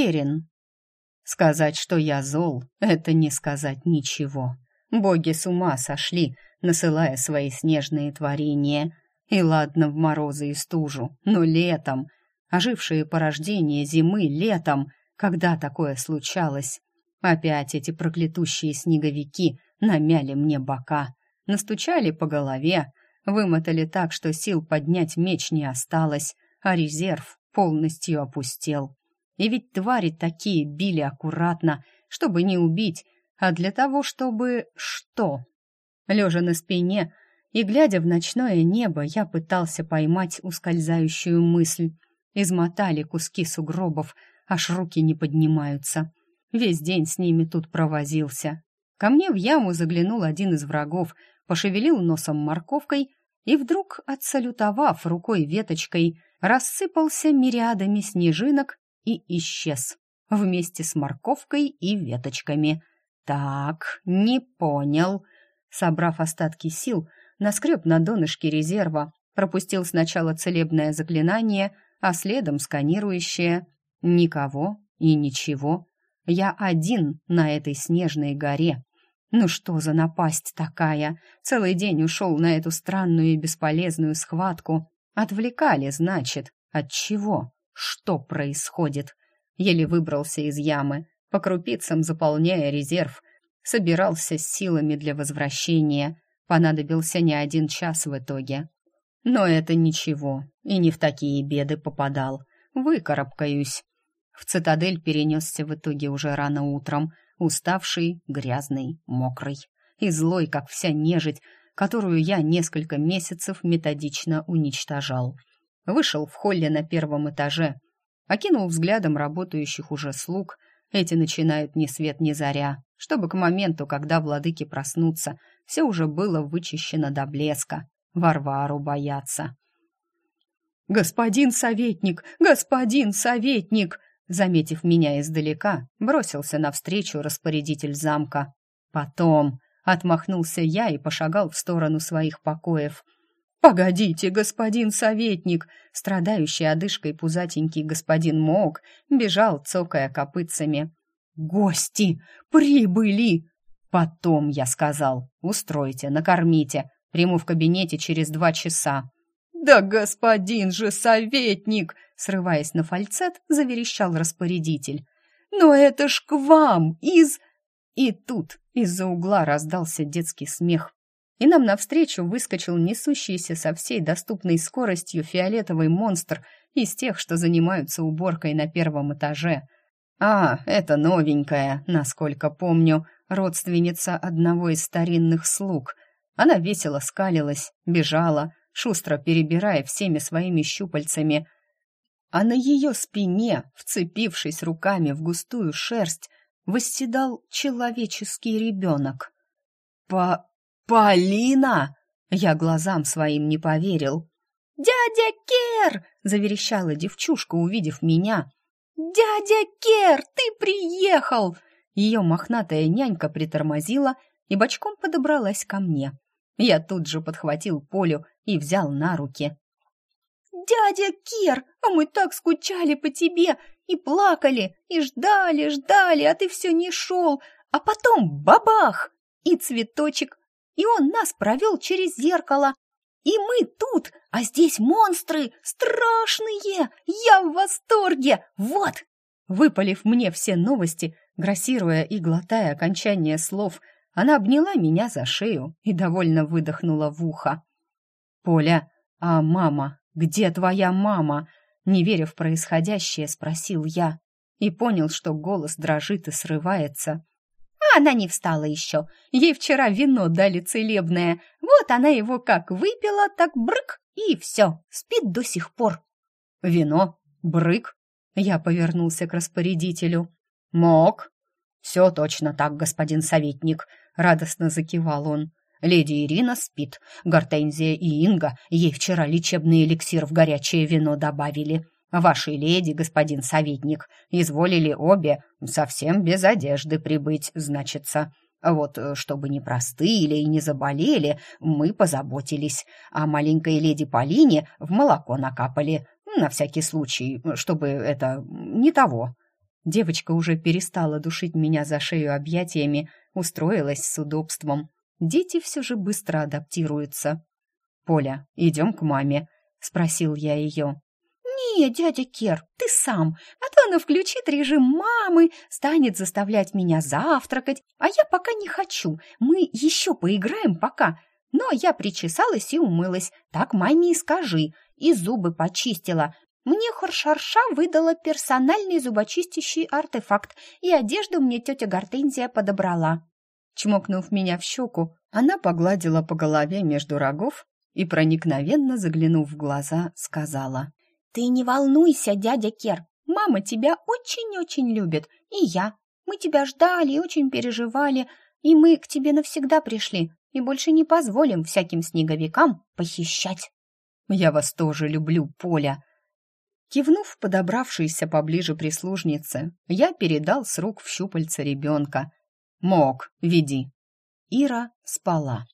Керин. Сказать, что я зол, это не сказать ничего. Боги с ума сошли, насылая свои снежные творения. И ладно в морозы и стужу, но летом, ожившие порождения зимы летом, когда такое случалось, опять эти проклятущие снеговики намяли мне бока, настучали по голове, вымотали так, что сил поднять меч не осталось, а резерв полностью опустел. И ведь твари такие били аккуратно, чтобы не убить, а для того, чтобы что? Лежа на спине и глядя в ночное небо, я пытался поймать ускользающую мысль. Измотали куски сугробов, аж руки не поднимаются. Весь день с ними тут провозился. Ко мне в яму заглянул один из врагов, пошевелил носом морковкой и вдруг, отсалютовав рукой веточкой, рассыпался мириадами снежинок и исчез вместе с морковкой и веточками. «Так, не понял». Собрав остатки сил, наскреб на донышке резерва, пропустил сначала целебное заклинание, а следом сканирующее. Никого и ничего. Я один на этой снежной горе. Ну что за напасть такая? Целый день ушел на эту странную и бесполезную схватку. Отвлекали, значит. От чего? Что происходит? Еле выбрался из ямы, по крупицам заполняя резерв. Собирался с силами для возвращения. Понадобился не один час в итоге. Но это ничего, и не в такие беды попадал. Выкарабкаюсь. В цитадель перенесся в итоге уже рано утром, уставший, грязный, мокрый и злой, как вся нежить, которую я несколько месяцев методично уничтожал. Вышел в холле на первом этаже, окинул взглядом работающих уже слуг. Эти начинают ни свет ни заря, чтобы к моменту, когда владыки проснутся, все уже было вычищено до блеска. Варвару бояться. «Господин советник! Господин советник!» Заметив меня издалека, бросился навстречу распорядитель замка. Потом отмахнулся я и пошагал в сторону своих покоев. «Погодите, господин советник!» Страдающий одышкой пузатенький господин Мок бежал, цокая копытцами. «Гости! Прибыли!» «Потом, я сказал, устройте, накормите. Приму в кабинете через два часа». «Да господин же советник!» Срываясь на фальцет, заверещал распорядитель. «Но это ж к вам из...» И тут из-за угла раздался детский смех, и нам навстречу выскочил несущийся со всей доступной скоростью фиолетовый монстр из тех, что занимаются уборкой на первом этаже. А, это новенькая, насколько помню, родственница одного из старинных слуг. Она весело скалилась, бежала, шустро перебирая всеми своими щупальцами — а на ее спине, вцепившись руками в густую шерсть, восседал человеческий ребенок. «По... Полина!» Я глазам своим не поверил. «Дядя Кер!» — заверещала девчушка, увидев меня. «Дядя Кер, ты приехал!» Ее мохнатая нянька притормозила и бочком подобралась ко мне. Я тут же подхватил Полю и взял на руки. «Дядя Кер, а мы так скучали по тебе и плакали, и ждали, ждали, а ты все не шел, а потом бабах! И цветочек, и он нас провел через зеркало, и мы тут, а здесь монстры страшные! Я в восторге! Вот!» Выпалив мне все новости, грассируя и глотая окончание слов, она обняла меня за шею и довольно выдохнула в ухо. «Поля, а мама «Где твоя мама?» Не веря в происходящее, спросил я и понял, что голос дрожит и срывается. Она не встала еще. Ей вчера вино дали целебное. Вот она его как выпила, так брык, и все, спит до сих пор. Вино? Брык? Я повернулся к распорядителю. Мог. Все точно так, господин советник, радостно закивал он. Леди Ирина спит. Гортензия и Инга ей вчера лечебный эликсир в горячее вино добавили. Ваши леди, господин советник, изволили обе совсем без одежды прибыть, значится. Вот, э, чтобы не простыли и не заболели, мы позаботились. А маленькой леди Полине в молоко накапали. На всякий случай, чтобы это... не того. Девочка уже перестала душить меня за шею объятиями, устроилась с удобством. Дети все же быстро адаптируются. «Поля, идем к маме», — спросил я ее. «Не, дядя Кер, ты сам, а то она включит режим мамы, станет заставлять меня завтракать, а я пока не хочу, мы еще поиграем пока. Но я причесалась и умылась, так маме и скажи, и зубы почистила. Мне Хоршарша выдала персональный зубочистящий артефакт, и одежду мне тетя Гортензия подобрала». Чмокнув меня в щеку, она погладила по голове между рогов и, проникновенно заглянув в глаза, сказала. «Ты не волнуйся, дядя Кер, мама тебя очень-очень любит, и я. Мы тебя ждали очень переживали, и мы к тебе навсегда пришли, и больше не позволим всяким снеговикам похищать». «Я вас тоже люблю, Поля!» Кивнув подобравшейся поближе прислужнице, я передал с рук в щупальца ребенка. «Мог, веди!» Ира спала.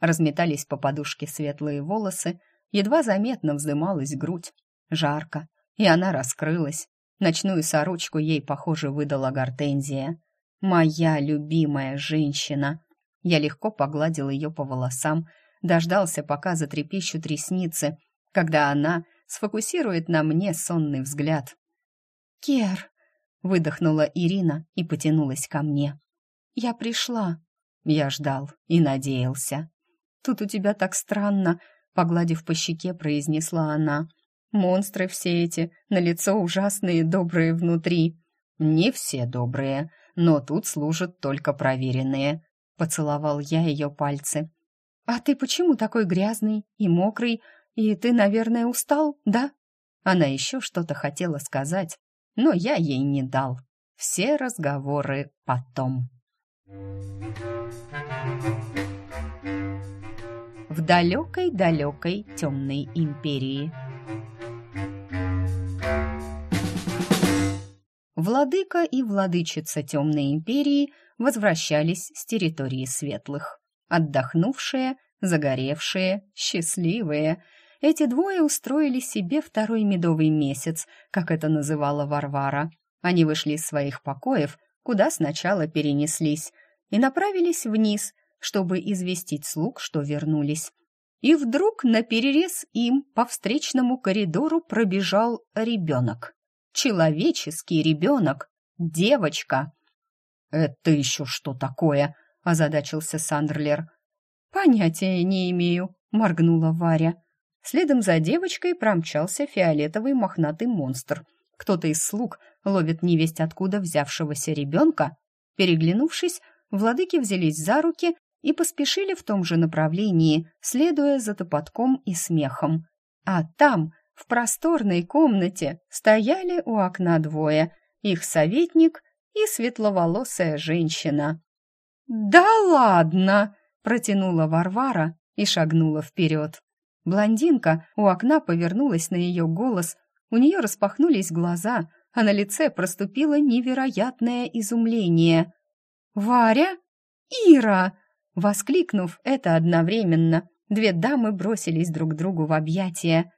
Разметались по подушке светлые волосы, едва заметно вздымалась грудь. Жарко, и она раскрылась. Ночную сорочку ей, похоже, выдала гортензия. «Моя любимая женщина!» Я легко погладил ее по волосам, дождался, пока затрепещут ресницы, когда она сфокусирует на мне сонный взгляд. «Кер!» — выдохнула Ирина и потянулась ко мне. «Я пришла!» Я ждал и надеялся. «Тут у тебя так странно!» — погладив по щеке, произнесла она. Монстры все эти, на лицо ужасные, добрые внутри. Не все добрые, но тут служат только проверенные. Поцеловал я ее пальцы. А ты почему такой грязный и мокрый? И ты, наверное, устал, да? Она еще что-то хотела сказать, но я ей не дал. Все разговоры потом. В далекой-далекой темной империи. Владыка и владычица Темной Империи возвращались с территории светлых. Отдохнувшие, загоревшие, счастливые. Эти двое устроили себе второй медовый месяц, как это называла Варвара. Они вышли из своих покоев, куда сначала перенеслись, и направились вниз, чтобы известить слуг, что вернулись. И вдруг на перерез им по встречному коридору пробежал ребенок человеческий ребенок, девочка. «Это еще что такое?» – озадачился Сандерлер. «Понятия не имею», – моргнула Варя. Следом за девочкой промчался фиолетовый мохнатый монстр. Кто-то из слуг ловит невесть откуда взявшегося ребенка. Переглянувшись, владыки взялись за руки и поспешили в том же направлении, следуя за топотком и смехом. А там в просторной комнате стояли у окна двое, их советник и светловолосая женщина. «Да ладно!» — протянула Варвара и шагнула вперед. Блондинка у окна повернулась на ее голос, у нее распахнулись глаза, а на лице проступило невероятное изумление. «Варя? Ира!» Воскликнув это одновременно, две дамы бросились друг другу в объятия.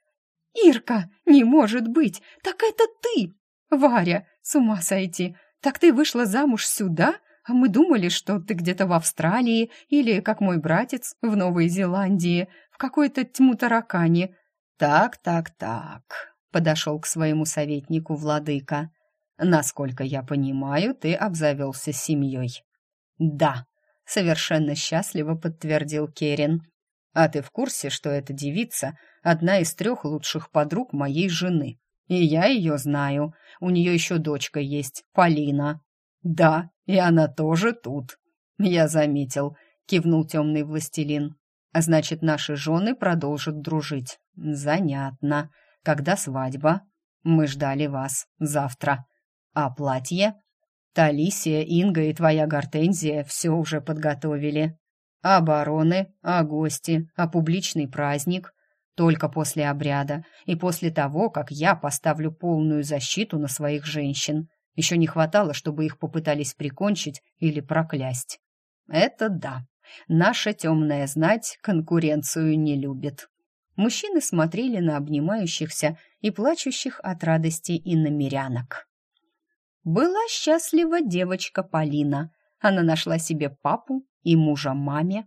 «Ирка, не может быть! Так это ты! Варя, с ума сойти! Так ты вышла замуж сюда? А мы думали, что ты где-то в Австралии или, как мой братец, в Новой Зеландии, в какой-то тьму таракане». «Так, так, так», — подошел к своему советнику владыка. «Насколько я понимаю, ты обзавелся семьей». «Да», — совершенно счастливо подтвердил Керин. «А ты в курсе, что эта девица одна из трех лучших подруг моей жены. И я ее знаю. У нее еще дочка есть, Полина. Да, и она тоже тут. Я заметил, кивнул темный властелин. А значит, наши жены продолжат дружить. Занятно. Когда свадьба? Мы ждали вас. Завтра. А платье? Талисия, Инга и твоя Гортензия все уже подготовили. А бароны, а гости, а публичный праздник. Только после обряда и после того, как я поставлю полную защиту на своих женщин. Еще не хватало, чтобы их попытались прикончить или проклясть. Это да. Наша темная знать конкуренцию не любит. Мужчины смотрели на обнимающихся и плачущих от радости иномерянок. была счастлива девочка Полина. Она нашла себе папу и мужа маме.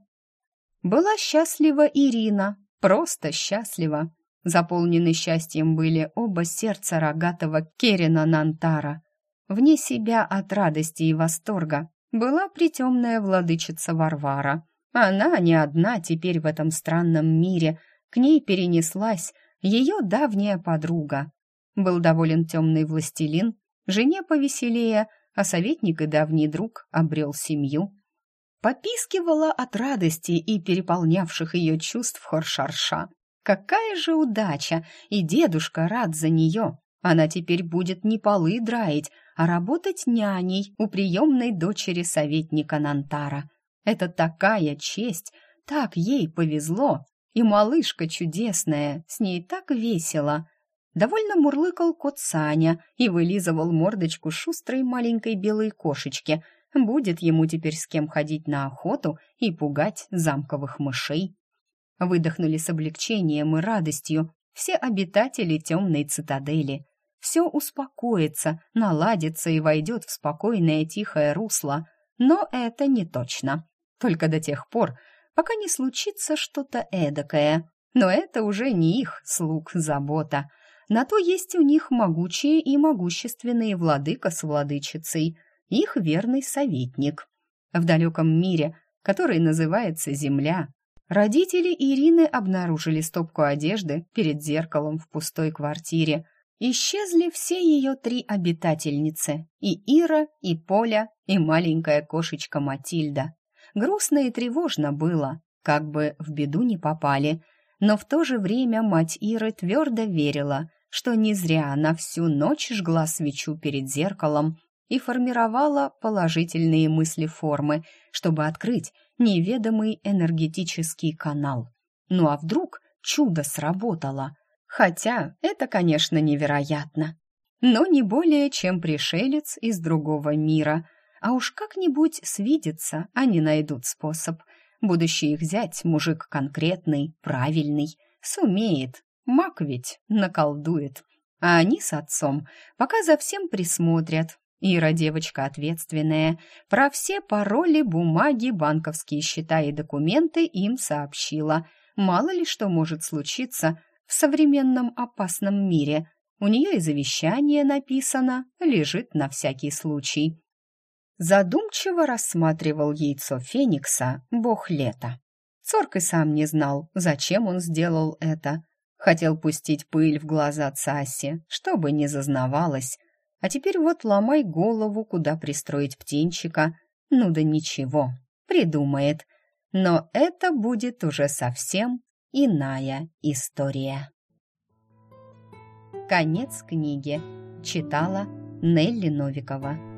Была счастлива Ирина, просто счастлива. Заполнены счастьем были оба сердца рогатого Керина Нантара. Вне себя от радости и восторга была притемная владычица Варвара. Она не одна теперь в этом странном мире, к ней перенеслась ее давняя подруга. Был доволен темный властелин, жене повеселее, а советник и давний друг обрел семью. Попискивала от радости и переполнявших ее чувств Хоршарша. Какая же удача! И дедушка рад за нее. Она теперь будет не полы драить, а работать няней у приемной дочери советника Нантара. Это такая честь, так ей повезло. И малышка чудесная, с ней так весело. Довольно мурлыкал кот Саня и вылизывал мордочку шустрой маленькой белой кошечки. Будет ему теперь с кем ходить на охоту и пугать замковых мышей. Выдохнули с облегчением и радостью все обитатели темной цитадели. Все успокоится, наладится и войдет в спокойное тихое русло. Но это не точно. Только до тех пор, пока не случится что-то эдакое. Но это уже не их слуг забота. На то есть у них могучие и могущественные владыка с владычицей, их верный советник. В далеком мире, который называется Земля, Родители Ирины обнаружили стопку одежды перед зеркалом в пустой квартире. Исчезли все ее три обитательницы – и Ира, и Поля, и маленькая кошечка Матильда. Грустно и тревожно было, как бы в беду не попали, но в то же время мать Иры твердо верила, что не зря она всю ночь жгла свечу перед зеркалом и формировала положительные мысли формы, чтобы открыть неведомый энергетический канал. Ну а вдруг чудо сработало? Хотя это, конечно, невероятно. Но не более, чем пришелец из другого мира. А уж как-нибудь свидеться они найдут способ. Будущий их зять мужик конкретный, правильный, сумеет. Маг ведь наколдует. А они с отцом пока за всем присмотрят, Ира девочка ответственная. Про все пароли, бумаги, банковские счета и документы им сообщила. Мало ли что может случиться в современном опасном мире. У нее и завещание написано, лежит на всякий случай. Задумчиво рассматривал яйцо Феникса бог лета. Цорк и сам не знал, зачем он сделал это. Хотел пустить пыль в глаза Цасе, чтобы не зазнавалась, а теперь вот ломай голову, куда пристроить птенчика. Ну да ничего, придумает. Но это будет уже совсем иная история. Конец книги. Читала Нелли Новикова.